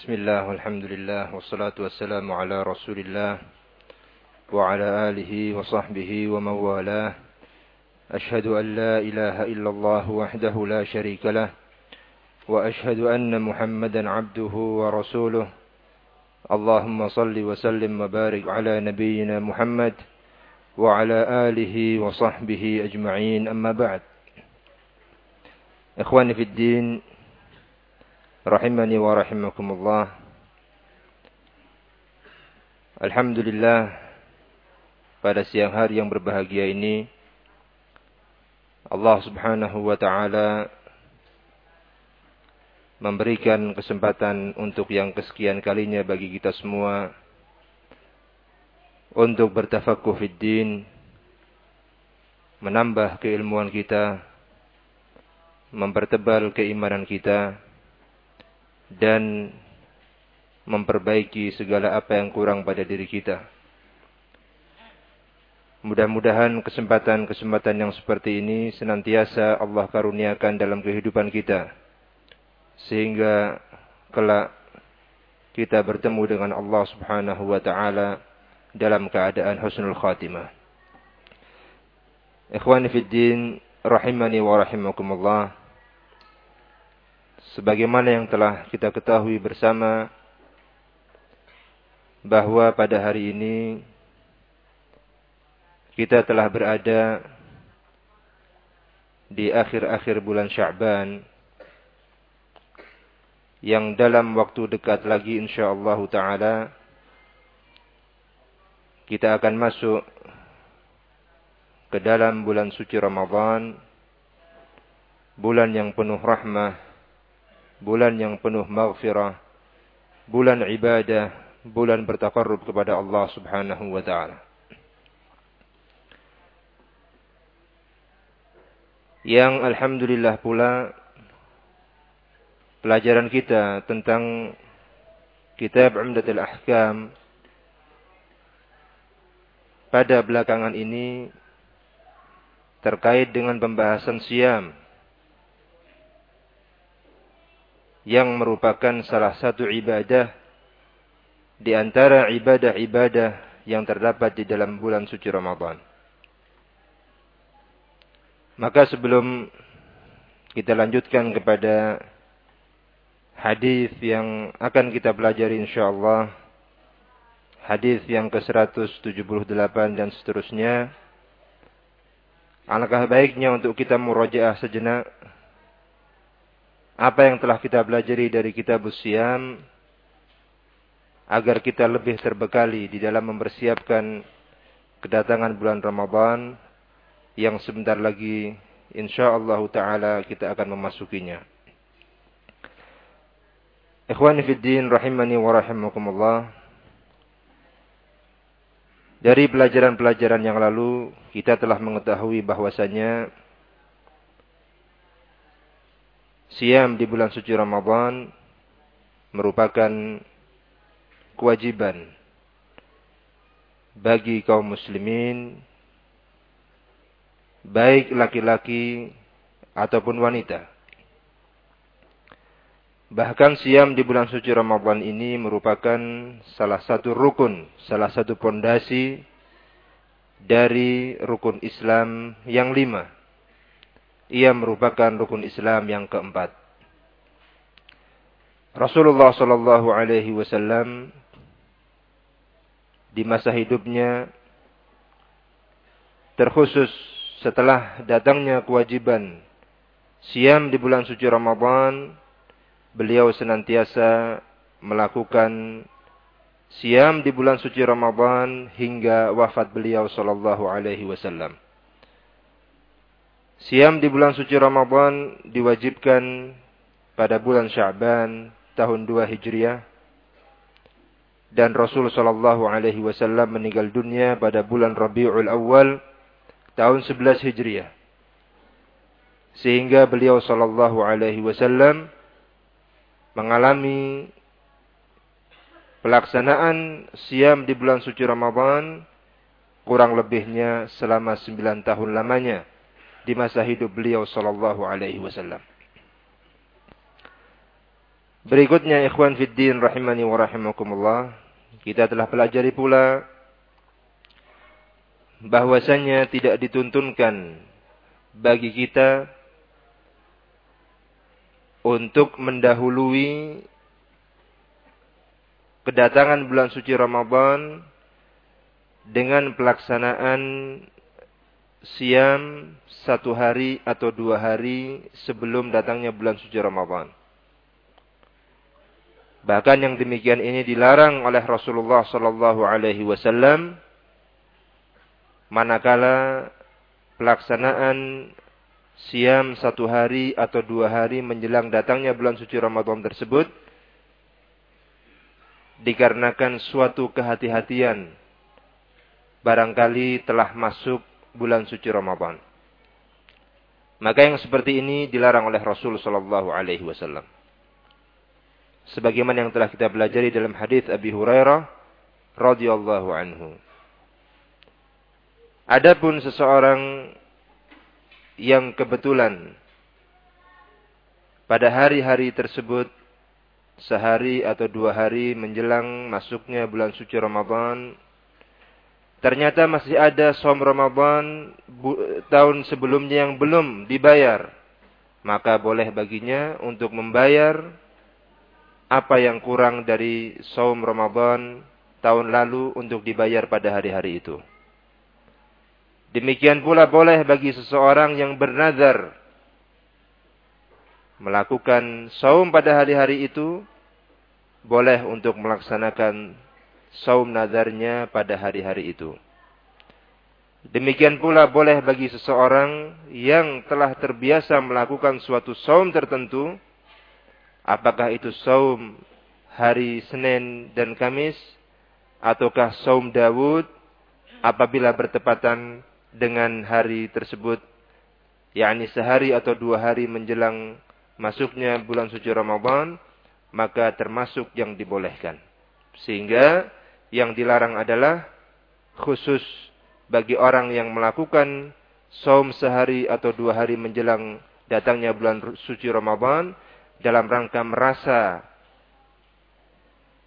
بسم الله والحمد لله والصلاة والسلام على رسول الله وعلى آله وصحبه ومن والاه أشهد أن لا إله إلا الله وحده لا شريك له وأشهد أن محمدا عبده ورسوله اللهم صل وسلم وبارك على نبينا محمد وعلى آله وصحبه أجمعين أما بعد إخواني في الدين rahimani wa rahimakumullah. Alhamdulillah pada siang hari yang berbahagia ini Allah Subhanahu wa taala memberikan kesempatan untuk yang kesekian kalinya bagi kita semua untuk bertafakuh fid din menambah keilmuan kita mempertebal keimanan kita dan memperbaiki segala apa yang kurang pada diri kita. Mudah-mudahan kesempatan-kesempatan yang seperti ini senantiasa Allah karuniakan dalam kehidupan kita. Sehingga kelak kita bertemu dengan Allah subhanahu wa ta'ala dalam keadaan husnul khatimah. Ikhwani din, rahimani wa rahimakumullah sebagaimana yang telah kita ketahui bersama bahwa pada hari ini kita telah berada di akhir-akhir bulan Sya'ban yang dalam waktu dekat lagi insyaallah taala kita akan masuk ke dalam bulan suci Ramadan bulan yang penuh rahmah bulan yang penuh maghfirah, bulan ibadah, bulan bertakarrub kepada Allah Subhanahu wa taala. Yang alhamdulillah pula pelajaran kita tentang kitab Umdatul Ahkam. Pada belakangan ini terkait dengan pembahasan siam yang merupakan salah satu ibadah di antara ibadah-ibadah yang terdapat di dalam bulan suci Ramadan. Maka sebelum kita lanjutkan kepada hadis yang akan kita pelajari insyaallah hadis yang ke-178 dan seterusnya alangkah baiknya untuk kita murojaah sejenak apa yang telah kita pelajari dari kitab Siam agar kita lebih terbekali di dalam mempersiapkan kedatangan bulan Ramadan yang sebentar lagi insyaallah taala kita akan memasukinya. Ikhwani fid din rahimani wa rahimakumullah. Dari pelajaran-pelajaran yang lalu kita telah mengetahui bahwasanya Siam di bulan suci Ramadan merupakan kewajiban bagi kaum muslimin baik laki-laki ataupun wanita. Bahkan siam di bulan suci Ramadan ini merupakan salah satu rukun, salah satu pondasi dari rukun Islam yang lima ia merupakan rukun Islam yang keempat. Rasulullah Shallallahu Alaihi Wasallam di masa hidupnya terkhusus setelah datangnya kewajiban siam di bulan suci Ramadan, beliau senantiasa melakukan siam di bulan suci Ramadan hingga wafat beliau sallallahu alaihi wasallam. Siam di bulan suci Ramadan diwajibkan pada bulan Sya'ban tahun 2 Hijriah dan Rasul sallallahu alaihi wasallam meninggal dunia pada bulan Rabiul Awal tahun 11 Hijriah. Sehingga beliau sallallahu alaihi wasallam mengalami pelaksanaan siam di bulan suci Ramadan kurang lebihnya selama 9 tahun lamanya di masa hidup beliau sallallahu alaihi wasallam. Berikutnya ikhwan fiddin rahimani wa rahimakumullah. Kita telah pelajari pula bahwasanya tidak dituntunkan bagi kita untuk mendahului kedatangan bulan suci Ramadan dengan pelaksanaan siam satu hari atau dua hari sebelum datangnya bulan suci Ramadan. Bahkan yang demikian ini dilarang oleh Rasulullah sallallahu alaihi wasallam manakala pelaksanaan siam satu hari atau dua hari menjelang datangnya bulan suci Ramadan tersebut dikarenakan suatu kehati-hatian barangkali telah masuk bulan suci Ramadan. Maka yang seperti ini dilarang oleh Rasul sallallahu alaihi wasallam. Sebagaimana yang telah kita pelajari dalam hadis Abi Hurairah radhiyallahu anhu. Adapun seseorang yang kebetulan pada hari-hari tersebut sehari atau dua hari menjelang masuknya bulan suci Ramadan ternyata masih ada som Ramadan tahun sebelumnya yang belum dibayar maka boleh baginya untuk membayar apa yang kurang dari saum Ramadan tahun lalu untuk dibayar pada hari-hari itu. Demikian pula boleh bagi seseorang yang bernazar melakukan saum pada hari-hari itu boleh untuk melaksanakan saum nazarnya pada hari-hari itu. Demikian pula boleh bagi seseorang yang telah terbiasa melakukan suatu saum tertentu apakah itu saum hari Senin dan Kamis ataukah saum Dawud apabila bertepatan dengan hari tersebut yakni sehari atau dua hari menjelang masuknya bulan suci Ramadan maka termasuk yang dibolehkan sehingga yang dilarang adalah khusus bagi orang yang melakukan saum sehari atau dua hari menjelang datangnya bulan suci Ramadan dalam rangka merasa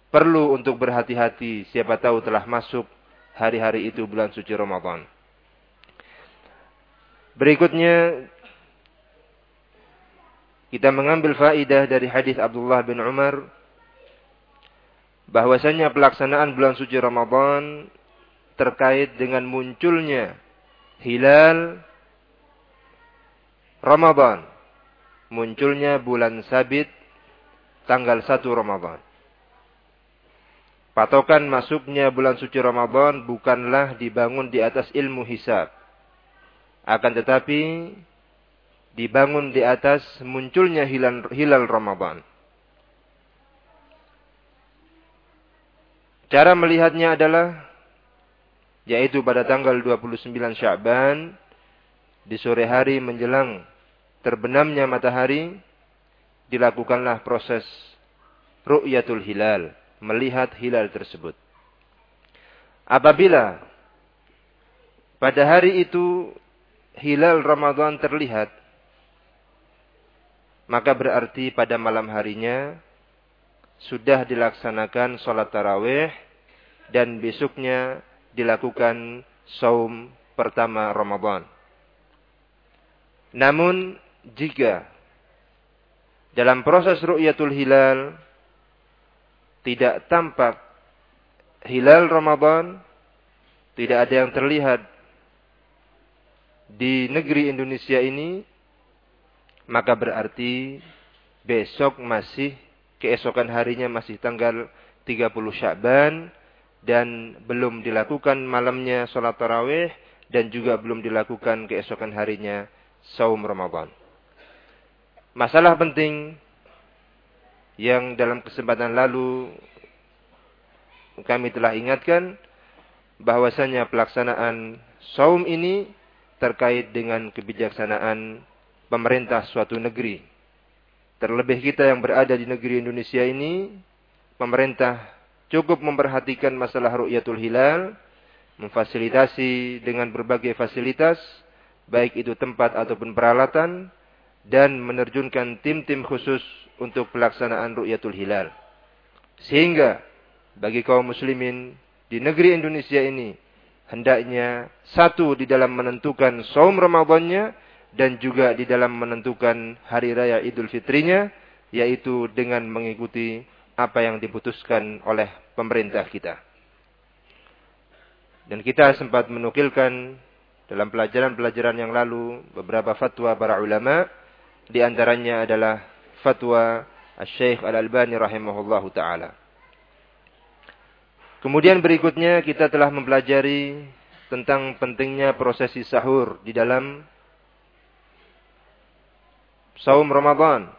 perlu untuk berhati-hati siapa tahu telah masuk hari-hari itu bulan suci Ramadan. Berikutnya kita mengambil faidah dari hadis Abdullah bin Umar bahwasanya pelaksanaan bulan suci Ramadan terkait dengan munculnya hilal Ramadan, munculnya bulan sabit tanggal 1 Ramadan. Patokan masuknya bulan suci Ramadan bukanlah dibangun di atas ilmu hisab akan tetapi dibangun di atas munculnya hilal, hilal Ramadan. Cara melihatnya adalah yaitu pada tanggal 29 Sya'ban di sore hari menjelang terbenamnya matahari dilakukanlah proses ru'yatul hilal, melihat hilal tersebut. Apabila pada hari itu hilal Ramadan terlihat, maka berarti pada malam harinya sudah dilaksanakan sholat tarawih dan besoknya dilakukan saum pertama Ramadan. Namun jika dalam proses ru'yatul hilal tidak tampak hilal Ramadan, tidak ada yang terlihat di negeri Indonesia ini, maka berarti besok masih keesokan harinya masih tanggal 30 Sya'ban dan belum dilakukan malamnya sholat tarawih dan juga belum dilakukan keesokan harinya saum Ramadan. Masalah penting yang dalam kesempatan lalu kami telah ingatkan bahwasanya pelaksanaan saum ini terkait dengan kebijaksanaan pemerintah suatu negeri. Terlebih kita yang berada di negeri Indonesia ini, pemerintah cukup memperhatikan masalah ru'yatul hilal, memfasilitasi dengan berbagai fasilitas, baik itu tempat ataupun peralatan, dan menerjunkan tim-tim khusus untuk pelaksanaan ru'yatul hilal. Sehingga bagi kaum muslimin di negeri Indonesia ini hendaknya satu di dalam menentukan saum Ramadannya dan juga di dalam menentukan hari raya Idul Fitrinya yaitu dengan mengikuti apa yang diputuskan oleh pemerintah kita. Dan kita sempat menukilkan dalam pelajaran-pelajaran yang lalu beberapa fatwa para ulama di antaranya adalah fatwa Syekh Al-Albani rahimahullahu taala. Kemudian berikutnya kita telah mempelajari tentang pentingnya prosesi sahur di dalam saum Ramadan.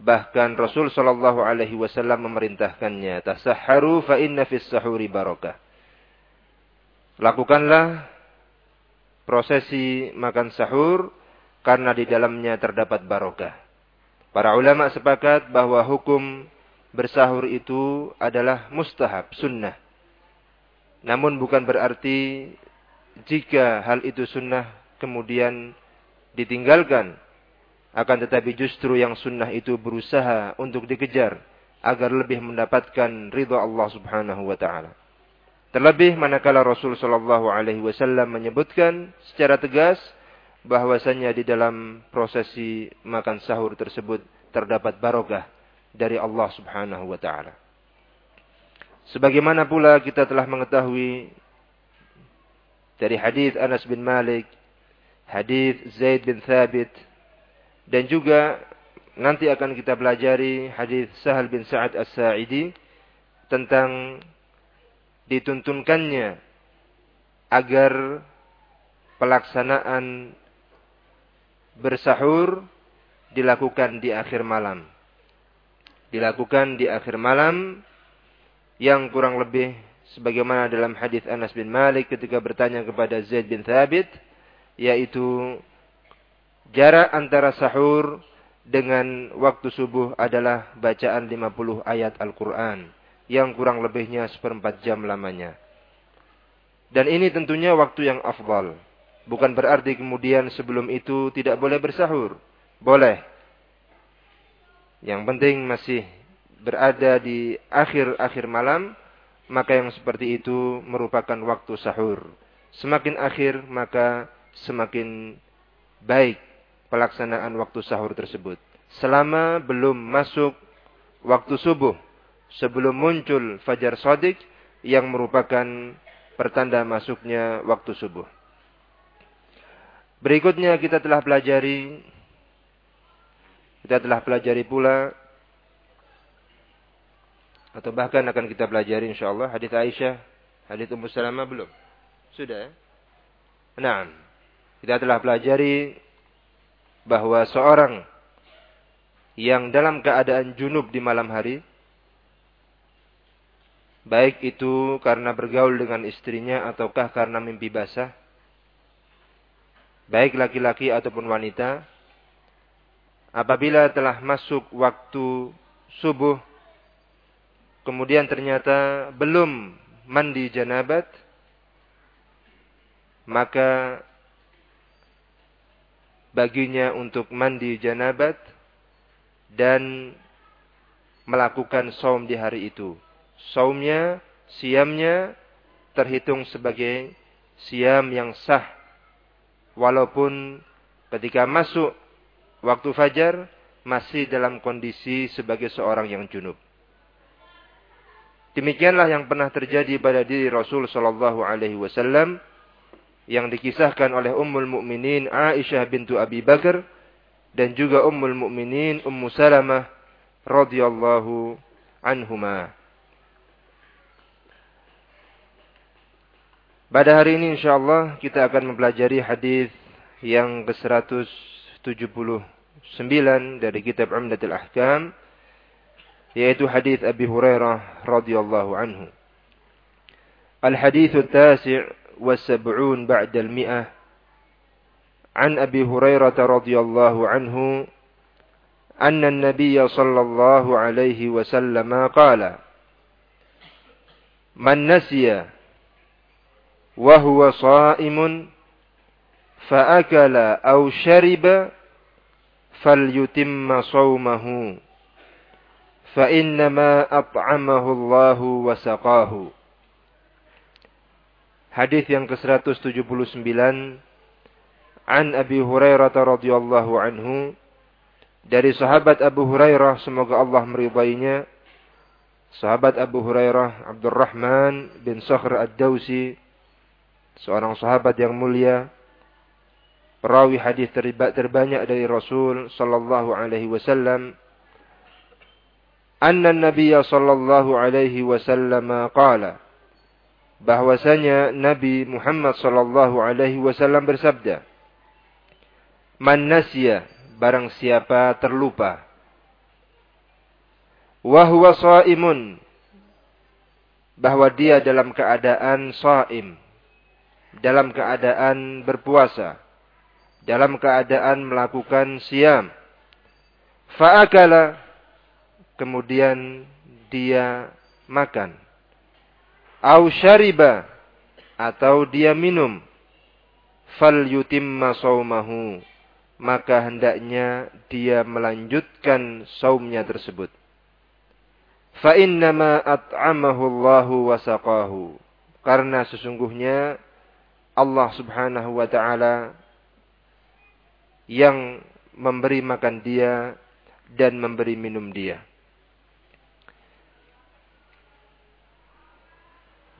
Bahkan Rasul sallallahu alaihi wasallam memerintahkannya, "Tasahharu fa inna fis sahuri barakah." Lakukanlah prosesi makan sahur karena di dalamnya terdapat barokah. Para ulama sepakat bahwa hukum bersahur itu adalah mustahab, sunnah. Namun bukan berarti jika hal itu sunnah kemudian ditinggalkan. Akan tetapi justru yang sunnah itu berusaha untuk dikejar agar lebih mendapatkan ridha Allah subhanahu wa ta'ala. Terlebih manakala Rasul sallallahu alaihi wasallam menyebutkan secara tegas bahwasanya di dalam prosesi makan sahur tersebut terdapat barokah dari Allah Subhanahu wa taala. Sebagaimana pula kita telah mengetahui dari hadis Anas bin Malik, hadis Zaid bin Thabit dan juga nanti akan kita pelajari hadis Sahal bin Sa'ad As-Sa'idi tentang dituntunkannya agar pelaksanaan bersahur dilakukan di akhir malam. Dilakukan di akhir malam yang kurang lebih sebagaimana dalam hadis Anas bin Malik ketika bertanya kepada Zaid bin Thabit yaitu jarak antara sahur dengan waktu subuh adalah bacaan 50 ayat Al-Quran yang kurang lebihnya seperempat jam lamanya. Dan ini tentunya waktu yang afdal. Bukan berarti kemudian sebelum itu tidak boleh bersahur. Boleh. Yang penting masih berada di akhir-akhir malam, maka yang seperti itu merupakan waktu sahur. Semakin akhir, maka semakin baik pelaksanaan waktu sahur tersebut. Selama belum masuk waktu subuh, sebelum muncul fajar sodik yang merupakan pertanda masuknya waktu subuh. Berikutnya kita telah pelajari kita telah pelajari pula atau bahkan akan kita pelajari insyaallah hadis Aisyah, hadis Ummu Salamah belum? Sudah ya? Nah, kita telah pelajari bahwa seorang yang dalam keadaan junub di malam hari baik itu karena bergaul dengan istrinya ataukah karena mimpi basah baik laki-laki ataupun wanita apabila telah masuk waktu subuh kemudian ternyata belum mandi janabat maka baginya untuk mandi janabat dan melakukan saum di hari itu. Saumnya, siamnya terhitung sebagai siam yang sah. Walaupun ketika masuk waktu fajar masih dalam kondisi sebagai seorang yang junub. Demikianlah yang pernah terjadi pada diri Rasul Shallallahu Alaihi Wasallam yang dikisahkan oleh Ummul Mukminin Aisyah bintu Abi Bakar dan juga Ummul Mukminin Ummu Salamah radhiyallahu anhuma. Pada hari ini insyaallah kita akan mempelajari hadis yang ke-179 dari kitab Umdatul Ahkam yaitu hadis Abi Hurairah radhiyallahu anhu. Al-hadits tasi' والسبعون بعد المئة عن أبي هريرة رضي الله عنه أن النبي صلى الله عليه وسلم قال من نسي وهو صائم فأكل أو شرب fa innama at'amahu Allahu wa saqahu. Hadis yang ke-179 An Abi Hurairah radhiyallahu anhu dari sahabat Abu Hurairah semoga Allah meridainya. Sahabat Abu Hurairah Abdurrahman bin Sakhr Ad-Dausi seorang sahabat yang mulia perawi hadis terbanyak dari Rasul sallallahu alaihi wasallam anna Nabi sallallahu alaihi wasallam qala bahwasanya Nabi Muhammad sallallahu alaihi wasallam bersabda Man nasya barang siapa terlupa wa huwa shaimun bahwa dia dalam keadaan shaim dalam keadaan berpuasa dalam keadaan melakukan siam. Fa'akala kemudian dia makan au syariba atau dia minum. Fal yutimma saumahu maka hendaknya dia melanjutkan saumnya tersebut. Fa innama at'amahu Allahu wa saqahu karena sesungguhnya Allah Subhanahu wa taala yang memberi makan dia dan memberi minum dia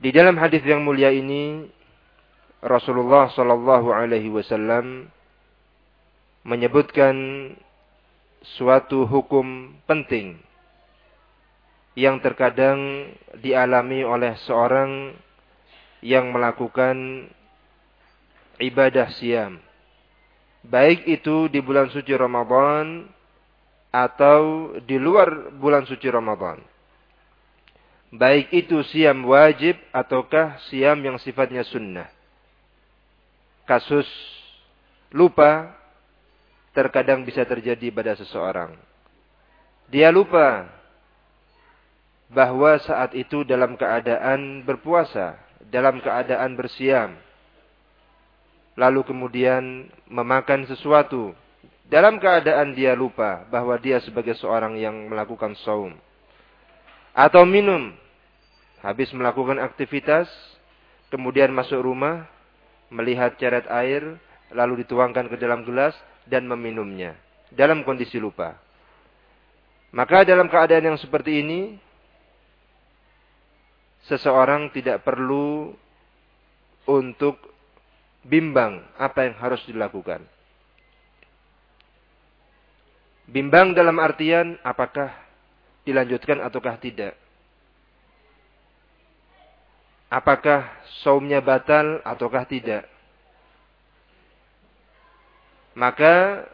Di dalam hadis yang mulia ini Rasulullah Shallallahu Alaihi Wasallam menyebutkan suatu hukum penting yang terkadang dialami oleh seorang yang melakukan ibadah siam. Baik itu di bulan suci Ramadan atau di luar bulan suci Ramadan. Baik itu siam wajib ataukah siam yang sifatnya sunnah. Kasus lupa terkadang bisa terjadi pada seseorang. Dia lupa bahwa saat itu dalam keadaan berpuasa, dalam keadaan bersiam. Lalu kemudian memakan sesuatu dalam keadaan dia lupa bahwa dia sebagai seorang yang melakukan saum. Atau minum Habis melakukan aktivitas, kemudian masuk rumah, melihat ceret air, lalu dituangkan ke dalam gelas dan meminumnya dalam kondisi lupa. Maka dalam keadaan yang seperti ini, seseorang tidak perlu untuk bimbang apa yang harus dilakukan. Bimbang dalam artian apakah dilanjutkan ataukah tidak apakah saumnya batal ataukah tidak. Maka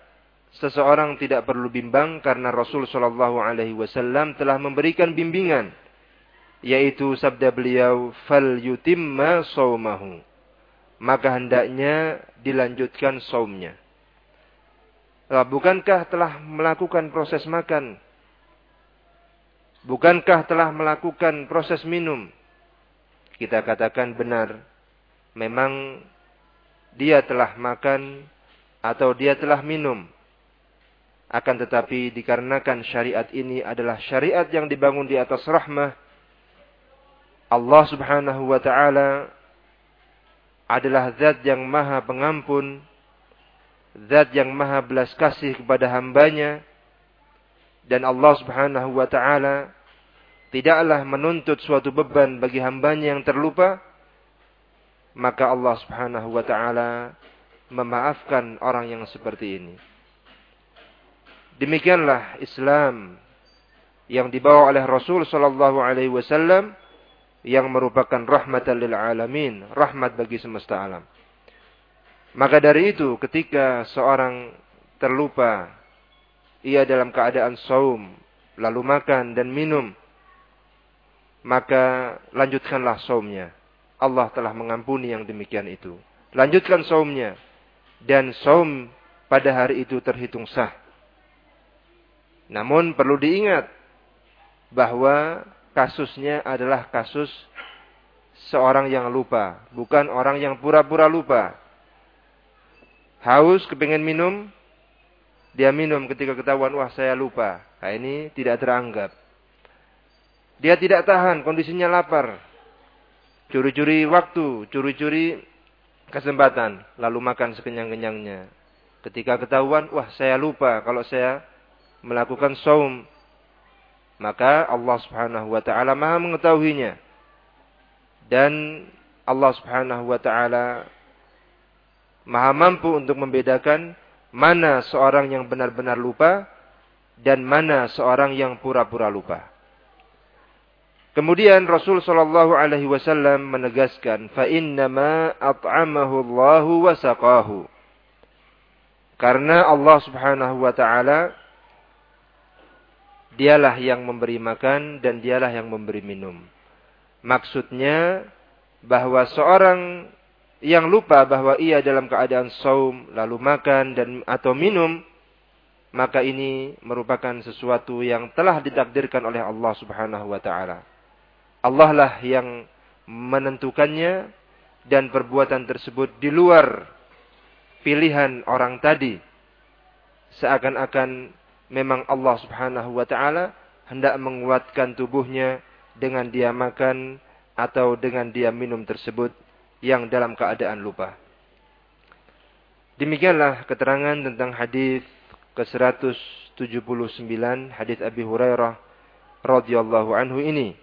seseorang tidak perlu bimbang karena Rasul Shallallahu Alaihi Wasallam telah memberikan bimbingan, yaitu sabda beliau, "Fal yutimma saumahu." Maka hendaknya dilanjutkan saumnya. Bukankah telah melakukan proses makan? Bukankah telah melakukan proses minum? Kita katakan benar. Memang dia telah makan atau dia telah minum. Akan tetapi dikarenakan syariat ini adalah syariat yang dibangun di atas rahmah. Allah subhanahu wa ta'ala adalah zat yang maha pengampun. Zat yang maha belas kasih kepada hambanya. Dan Allah subhanahu wa ta'ala tidaklah menuntut suatu beban bagi hambanya yang terlupa, maka Allah subhanahu wa ta'ala memaafkan orang yang seperti ini. Demikianlah Islam yang dibawa oleh Rasul sallallahu alaihi wasallam yang merupakan rahmatan lil alamin, rahmat bagi semesta alam. Maka dari itu ketika seorang terlupa ia dalam keadaan saum, lalu makan dan minum maka lanjutkanlah saumnya. Allah telah mengampuni yang demikian itu. Lanjutkan saumnya. Dan saum pada hari itu terhitung sah. Namun perlu diingat bahwa kasusnya adalah kasus seorang yang lupa. Bukan orang yang pura-pura lupa. Haus kepingin minum. dia minum ketika ketahuan, wah saya lupa. Nah, ini tidak teranggap. Dia tidak tahan, kondisinya lapar. Curi-curi waktu, curi-curi kesempatan. Lalu makan sekenyang-kenyangnya. Ketika ketahuan, wah saya lupa kalau saya melakukan saum. Maka Allah subhanahu wa ta'ala maha mengetahuinya. Dan Allah subhanahu wa ta'ala maha mampu untuk membedakan mana seorang yang benar-benar lupa dan mana seorang yang pura-pura lupa. Kemudian Rasul Shallallahu Alaihi Wasallam menegaskan, fa innama at'amahu Allahu wa saqahu. Karena Allah Subhanahu wa taala dialah yang memberi makan dan dialah yang memberi minum. Maksudnya bahwa seorang yang lupa bahwa ia dalam keadaan saum lalu makan dan atau minum maka ini merupakan sesuatu yang telah ditakdirkan oleh Allah Subhanahu wa taala. Allah lah yang menentukannya dan perbuatan tersebut di luar pilihan orang tadi. Seakan-akan memang Allah subhanahu wa ta'ala hendak menguatkan tubuhnya dengan dia makan atau dengan dia minum tersebut yang dalam keadaan lupa. Demikianlah keterangan tentang hadis ke-179 hadis Abi Hurairah radhiyallahu anhu ini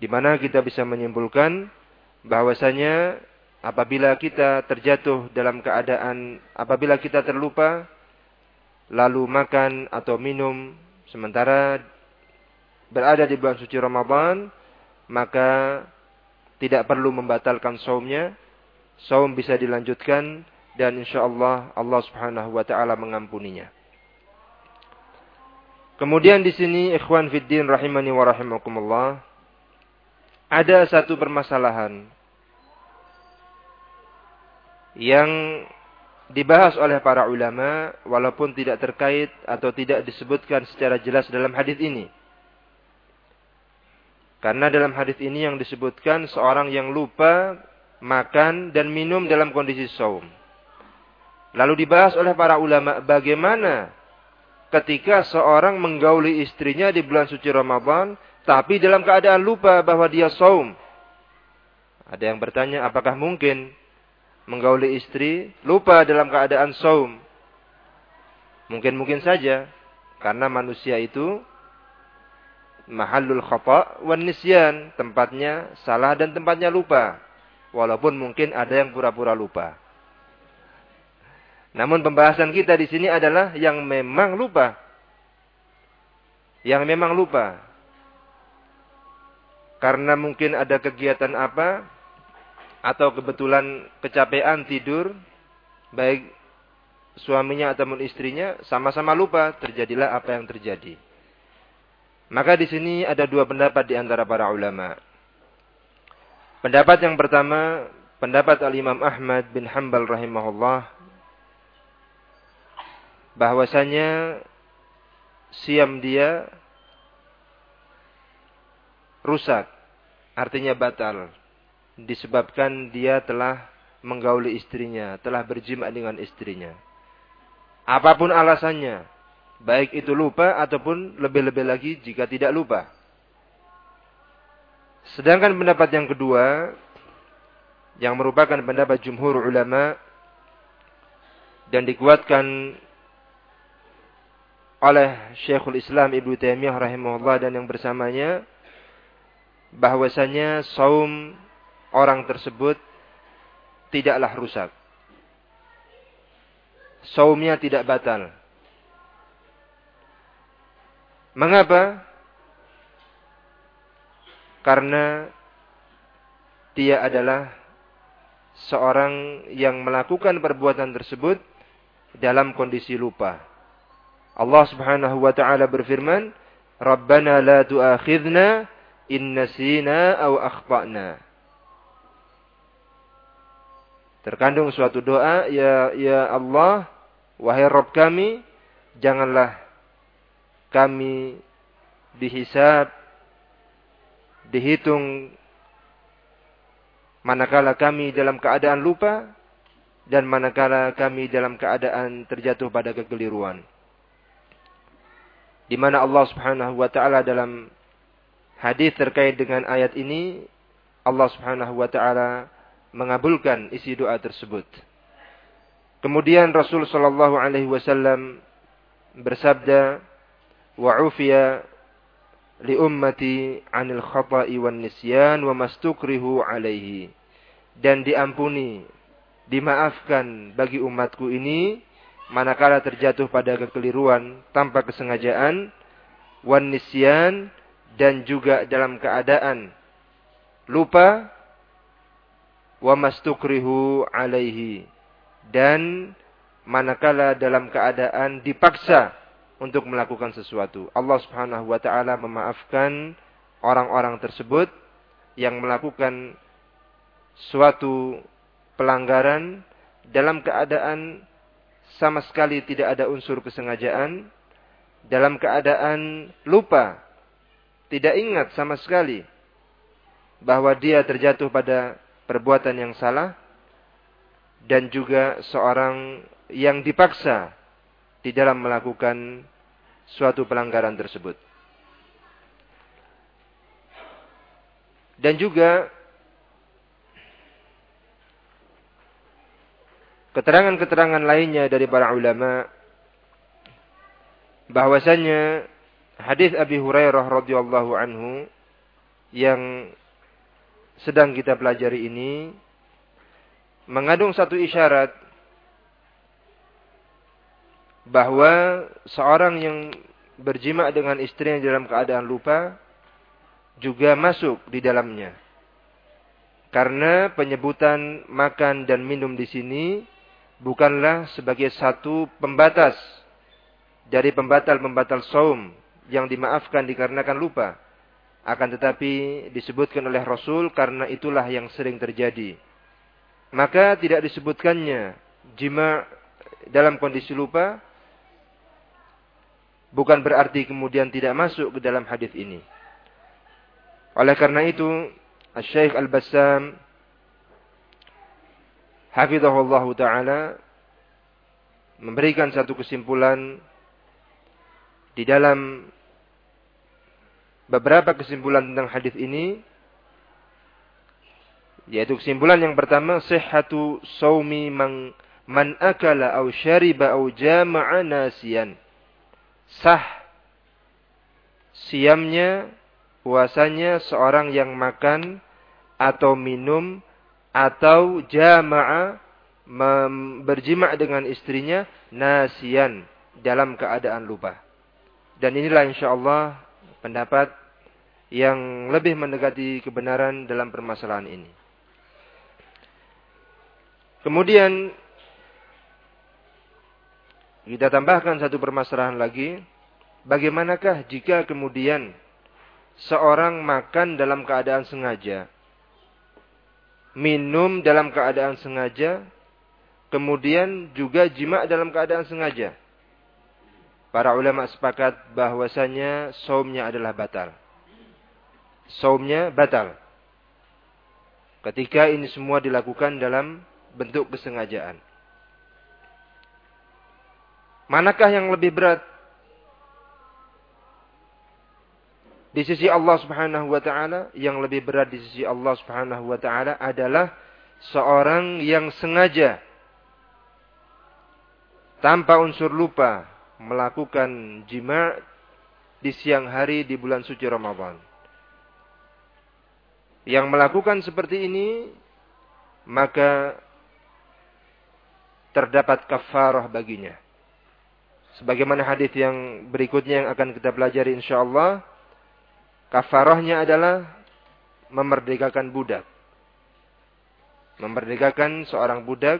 di mana kita bisa menyimpulkan bahwasanya apabila kita terjatuh dalam keadaan apabila kita terlupa lalu makan atau minum sementara berada di bulan suci Ramadan maka tidak perlu membatalkan saumnya. Saum bisa dilanjutkan dan insyaallah Allah Subhanahu wa taala mengampuninya. Kemudian di sini ikhwan fiddin rahimani wa rahimakumullah ada satu permasalahan yang dibahas oleh para ulama walaupun tidak terkait atau tidak disebutkan secara jelas dalam hadis ini. Karena dalam hadis ini yang disebutkan seorang yang lupa makan dan minum dalam kondisi saum. Lalu dibahas oleh para ulama bagaimana ketika seorang menggauli istrinya di bulan suci Ramadan tapi dalam keadaan lupa bahwa dia saum. Ada yang bertanya, apakah mungkin menggauli istri lupa dalam keadaan saum? Mungkin-mungkin saja. Karena manusia itu mahallul khata wan nisyan. Tempatnya salah dan tempatnya lupa. Walaupun mungkin ada yang pura-pura lupa. Namun pembahasan kita di sini adalah yang memang lupa. Yang memang lupa karena mungkin ada kegiatan apa atau kebetulan kecapean tidur baik suaminya ataupun istrinya sama-sama lupa terjadilah apa yang terjadi. Maka di sini ada dua pendapat di antara para ulama. Pendapat yang pertama, pendapat Al-Imam Ahmad bin Hanbal rahimahullah bahwasanya siam dia rusak, artinya batal. Disebabkan dia telah menggauli istrinya, telah berjima dengan istrinya. Apa pun alasannya, baik itu lupa ataupun lebih-lebih lagi jika tidak lupa. Sedangkan pendapat yang kedua, yang merupakan pendapat jumhur ulama, dan dikuatkan oleh Syekhul Islam Ibnu Taimiyah rahimahullah dan yang bersamanya bahwasanya saum orang tersebut tidaklah rusak. Saumnya tidak batal. Mengapa? Karena dia adalah seorang yang melakukan perbuatan tersebut dalam kondisi lupa. Allah Subhanahu wa taala berfirman, "Rabbana la tu'akhidna in nasina akhtana. Terkandung suatu doa, ya ya Allah, wahai Rabb kami, janganlah kami dihisab dihitung manakala kami dalam keadaan lupa dan manakala kami dalam keadaan terjatuh pada kekeliruan. di mana Allah Subhanahu wa taala dalam hadis terkait dengan ayat ini Allah Subhanahu wa taala mengabulkan isi doa tersebut. Kemudian Rasul sallallahu alaihi wasallam bersabda, "Wa ufiya li ummati 'anil khata'i wan nisyan wa mastukrihu alaihi." Dan diampuni, dimaafkan bagi umatku ini manakala terjatuh pada kekeliruan tanpa kesengajaan, wan nisyan dan juga dalam keadaan lupa wa mastukrihu alaihi dan manakala dalam keadaan dipaksa untuk melakukan sesuatu. Allah Subhanahu wa taala memaafkan orang-orang tersebut yang melakukan suatu pelanggaran dalam keadaan sama sekali tidak ada unsur kesengajaan, dalam keadaan lupa, tidak ingat sama sekali bahwa dia terjatuh pada perbuatan yang salah, dan juga seorang yang dipaksa di dalam melakukan suatu pelanggaran tersebut. Dan juga keterangan-keterangan lainnya dari para ulama bahwasanya hadis Abi Hurairah radhiyallahu anhu yang sedang kita pelajari ini mengandung satu isyarat bahwa seorang yang berjima dengan istrinya dalam keadaan lupa juga masuk di dalamnya. Karena penyebutan makan dan minum di sini bukanlah sebagai satu pembatas dari pembatal-pembatal saum yang dimaafkan dikarenakan lupa. Akan tetapi disebutkan oleh Rasul karena itulah yang sering terjadi. Maka tidak disebutkannya jima dalam kondisi lupa bukan berarti kemudian tidak masuk ke dalam hadis ini. Oleh karena itu, Syekh Al-Bassam hafizahullah taala memberikan satu kesimpulan di dalam beberapa kesimpulan tentang hadis ini yaitu kesimpulan yang pertama sihhatu saumi man man akala au syariba au jama'a nasiyan sah siamnya puasanya seorang yang makan atau minum atau jama'a berjima dengan istrinya nasian dalam keadaan lupa. Dan inilah insya Allah pendapat yang lebih mendekati kebenaran dalam permasalahan ini. Kemudian kita tambahkan satu permasalahan lagi. Bagaimanakah jika kemudian seorang makan dalam keadaan sengaja? minum dalam keadaan sengaja, kemudian juga jima dalam keadaan sengaja. Para ulama sepakat bahwasanya saumnya adalah batal. Saumnya batal. Ketika ini semua dilakukan dalam bentuk kesengajaan. Manakah yang lebih berat? di sisi Allah Subhanahu wa taala yang lebih berat di sisi Allah Subhanahu wa taala adalah seorang yang sengaja tanpa unsur lupa melakukan jima di siang hari di bulan suci Ramadan. Yang melakukan seperti ini maka terdapat kafarah baginya. Sebagaimana hadis yang berikutnya yang akan kita pelajari insyaallah Kafarahnya adalah memerdekakan budak. Memerdekakan seorang budak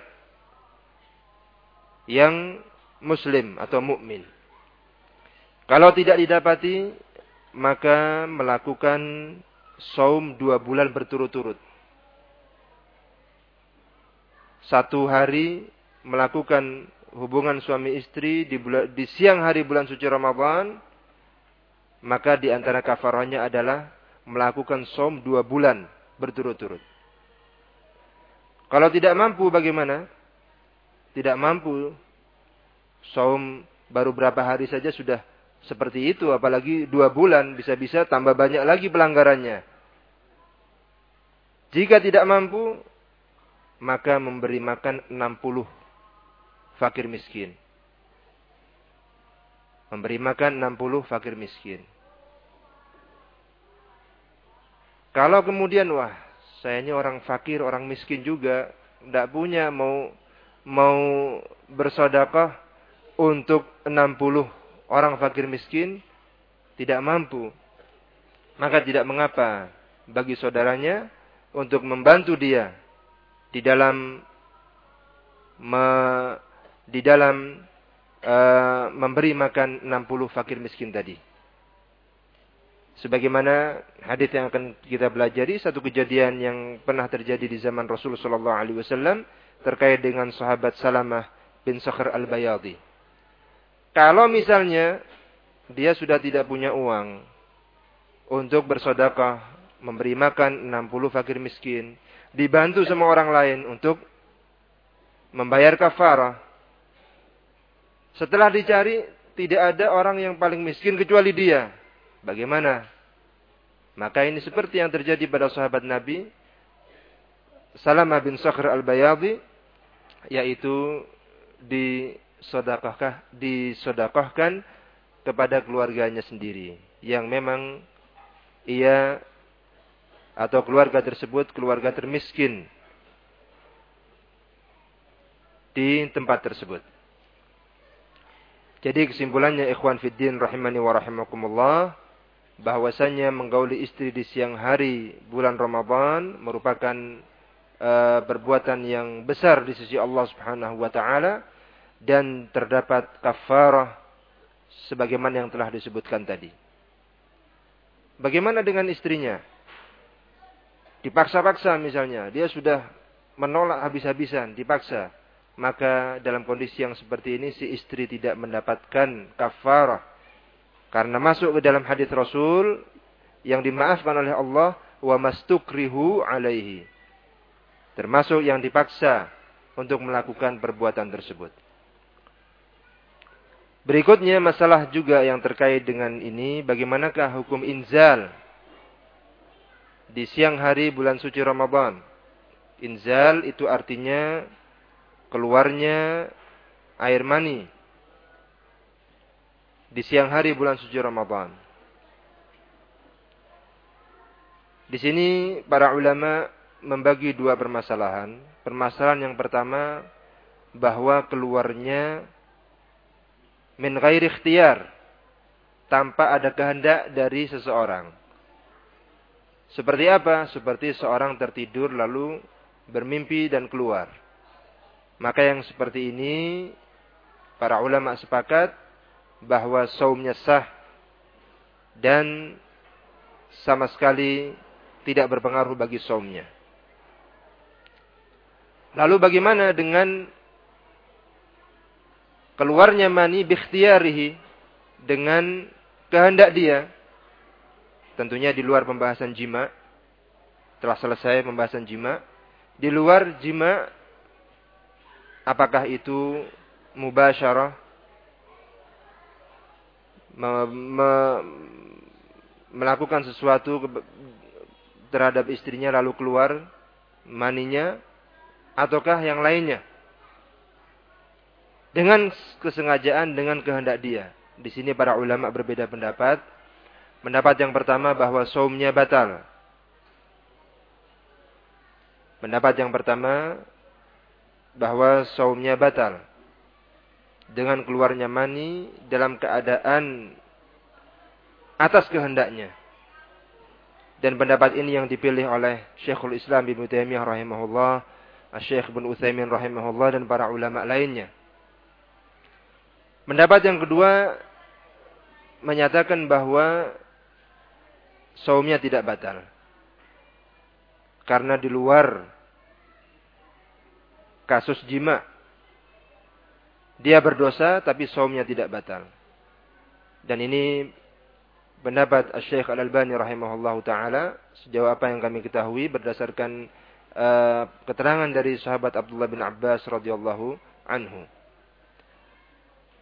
yang muslim atau mukmin. Kalau tidak didapati, maka melakukan saum dua bulan berturut-turut. Satu hari melakukan hubungan suami istri di, bulan, di siang hari bulan suci Ramadan maka di antara kafarahnya adalah melakukan som dua bulan berturut-turut. Kalau tidak mampu bagaimana? Tidak mampu som baru berapa hari saja sudah seperti itu, apalagi dua bulan, bisa-bisa tambah banyak lagi pelanggarannya. Jika tidak mampu, maka memberi makan 60 fakir miskin. Memberi makan 60 fakir miskin. Kalau kemudian, wah, saya ini orang fakir, orang miskin juga, tidak punya mau mau bersodakah untuk 60 orang fakir miskin tidak mampu, maka tidak mengapa bagi saudaranya untuk membantu dia di dalam me, di dalam uh, memberi makan 60 fakir miskin tadi. Sebagaimana hadis yang akan kita pelajari satu kejadian yang pernah terjadi di zaman Rasulullah SAW terkait dengan sahabat Salamah bin Sakhr al-Bayadi. Kalau misalnya dia sudah tidak punya uang untuk bersodakah, memberi makan 60 fakir miskin, dibantu sama orang lain untuk membayar kafarah. Setelah dicari, tidak ada orang yang paling miskin kecuali dia. Bagaimana? Maka ini seperti yang terjadi pada sahabat Nabi Salamah bin Sakhr al-Bayadi yaitu di sodakahkah disodakahkan kepada keluarganya sendiri yang memang ia atau keluarga tersebut keluarga termiskin di tempat tersebut. Jadi kesimpulannya ikhwan fiddin rahimani wa rahimakumullah bahwasanya menggauli istri di siang hari bulan Ramadan merupakan uh, perbuatan yang besar di sisi Allah Subhanahu wa taala dan terdapat kafarah sebagaimana yang telah disebutkan tadi. Bagaimana dengan istrinya? Dipaksa-paksa misalnya, dia sudah menolak habis-habisan, dipaksa. Maka dalam kondisi yang seperti ini si istri tidak mendapatkan kafarah. Karena masuk ke dalam hadis Rasul yang dimaafkan oleh Allah wa mastukrihu alaihi. Termasuk yang dipaksa untuk melakukan perbuatan tersebut. Berikutnya masalah juga yang terkait dengan ini, bagaimanakah hukum inzal di siang hari bulan suci Ramadan. Inzal itu artinya keluarnya air mani di siang hari bulan suci Ramadan. Di sini para ulama membagi dua permasalahan. Permasalahan yang pertama bahwa keluarnya min ghairi ikhtiyar tanpa ada kehendak dari seseorang. Seperti apa? Seperti seorang tertidur lalu bermimpi dan keluar. Maka yang seperti ini para ulama sepakat bahwa saumnya sah dan sama sekali tidak berpengaruh bagi saumnya. Lalu bagaimana dengan keluarnya mani bikhtiyarihi dengan kehendak dia. Tentunya di luar pembahasan jima. Telah selesai pembahasan jima. Di luar jima, apakah itu mubasyarah? Me, me, melakukan sesuatu terhadap istrinya lalu keluar maninya ataukah yang lainnya dengan kesengajaan dengan kehendak dia. Di sini para ulama berbeda pendapat. Pendapat yang pertama bahwa saumnya batal. Pendapat yang pertama bahwa saumnya batal. Dengan keluarnya mani dalam keadaan atas kehendaknya. Dan pendapat ini yang dipilih oleh Syekhul Islam Ibnu Taimiyah rahimahullah, Syekh Ibnu Utsaimin rahimahullah dan para ulama lainnya. Pendapat yang kedua menyatakan bahwa saumnya tidak batal. Karena di luar kasus jima dia berdosa tapi saumnya tidak batal. Dan ini pendapat Syekh Al-Albani rahimahullah taala sejauh apa yang kami ketahui berdasarkan uh, keterangan dari sahabat Abdullah bin Abbas radhiyallahu anhu.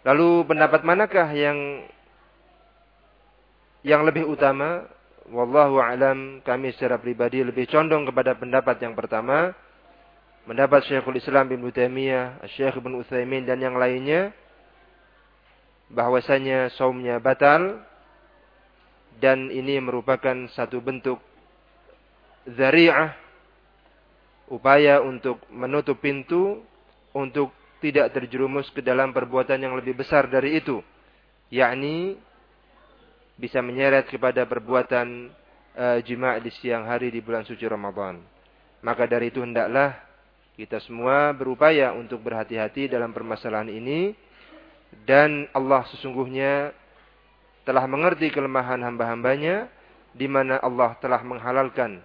Lalu pendapat manakah yang yang lebih utama? Wallahu alam kami secara pribadi lebih condong kepada pendapat yang pertama. Pendapat Syekhul Islam bin Taimiyah, Syekh bin Utsaimin dan yang lainnya bahwasanya saumnya batal dan ini merupakan satu bentuk zari'ah upaya untuk menutup pintu untuk tidak terjerumus ke dalam perbuatan yang lebih besar dari itu. Yakni bisa menyeret kepada perbuatan uh, jima' di siang hari di bulan suci Ramadan. Maka dari itu hendaklah kita semua berupaya untuk berhati-hati dalam permasalahan ini. Dan Allah sesungguhnya telah mengerti kelemahan hamba-hambanya di mana Allah telah menghalalkan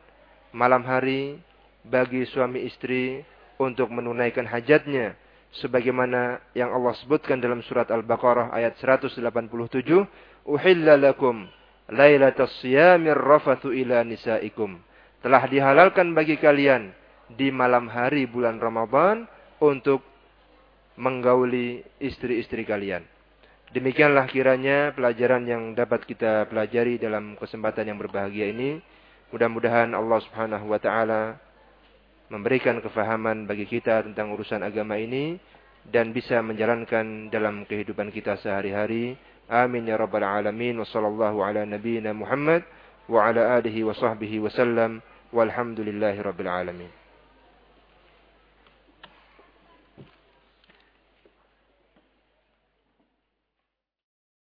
malam hari bagi suami istri untuk menunaikan hajatnya sebagaimana yang Allah sebutkan dalam surat Al-Baqarah ayat 187 uhilla lakum lailatas siyamir rafathu ila nisaikum. Telah dihalalkan bagi kalian di malam hari bulan Ramadan untuk menggauli istri-istri kalian. Demikianlah kiranya pelajaran yang dapat kita pelajari dalam kesempatan yang berbahagia ini. Mudah-mudahan Allah Subhanahu wa taala memberikan kefahaman bagi kita tentang urusan agama ini dan bisa menjalankan dalam kehidupan kita sehari-hari. Amin ya rabbal alamin. Wa sallallahu ala nabiyyina Muhammad wa ala alihi wa sahbihi wa sallam. Walhamdulillahi rabbil alamin.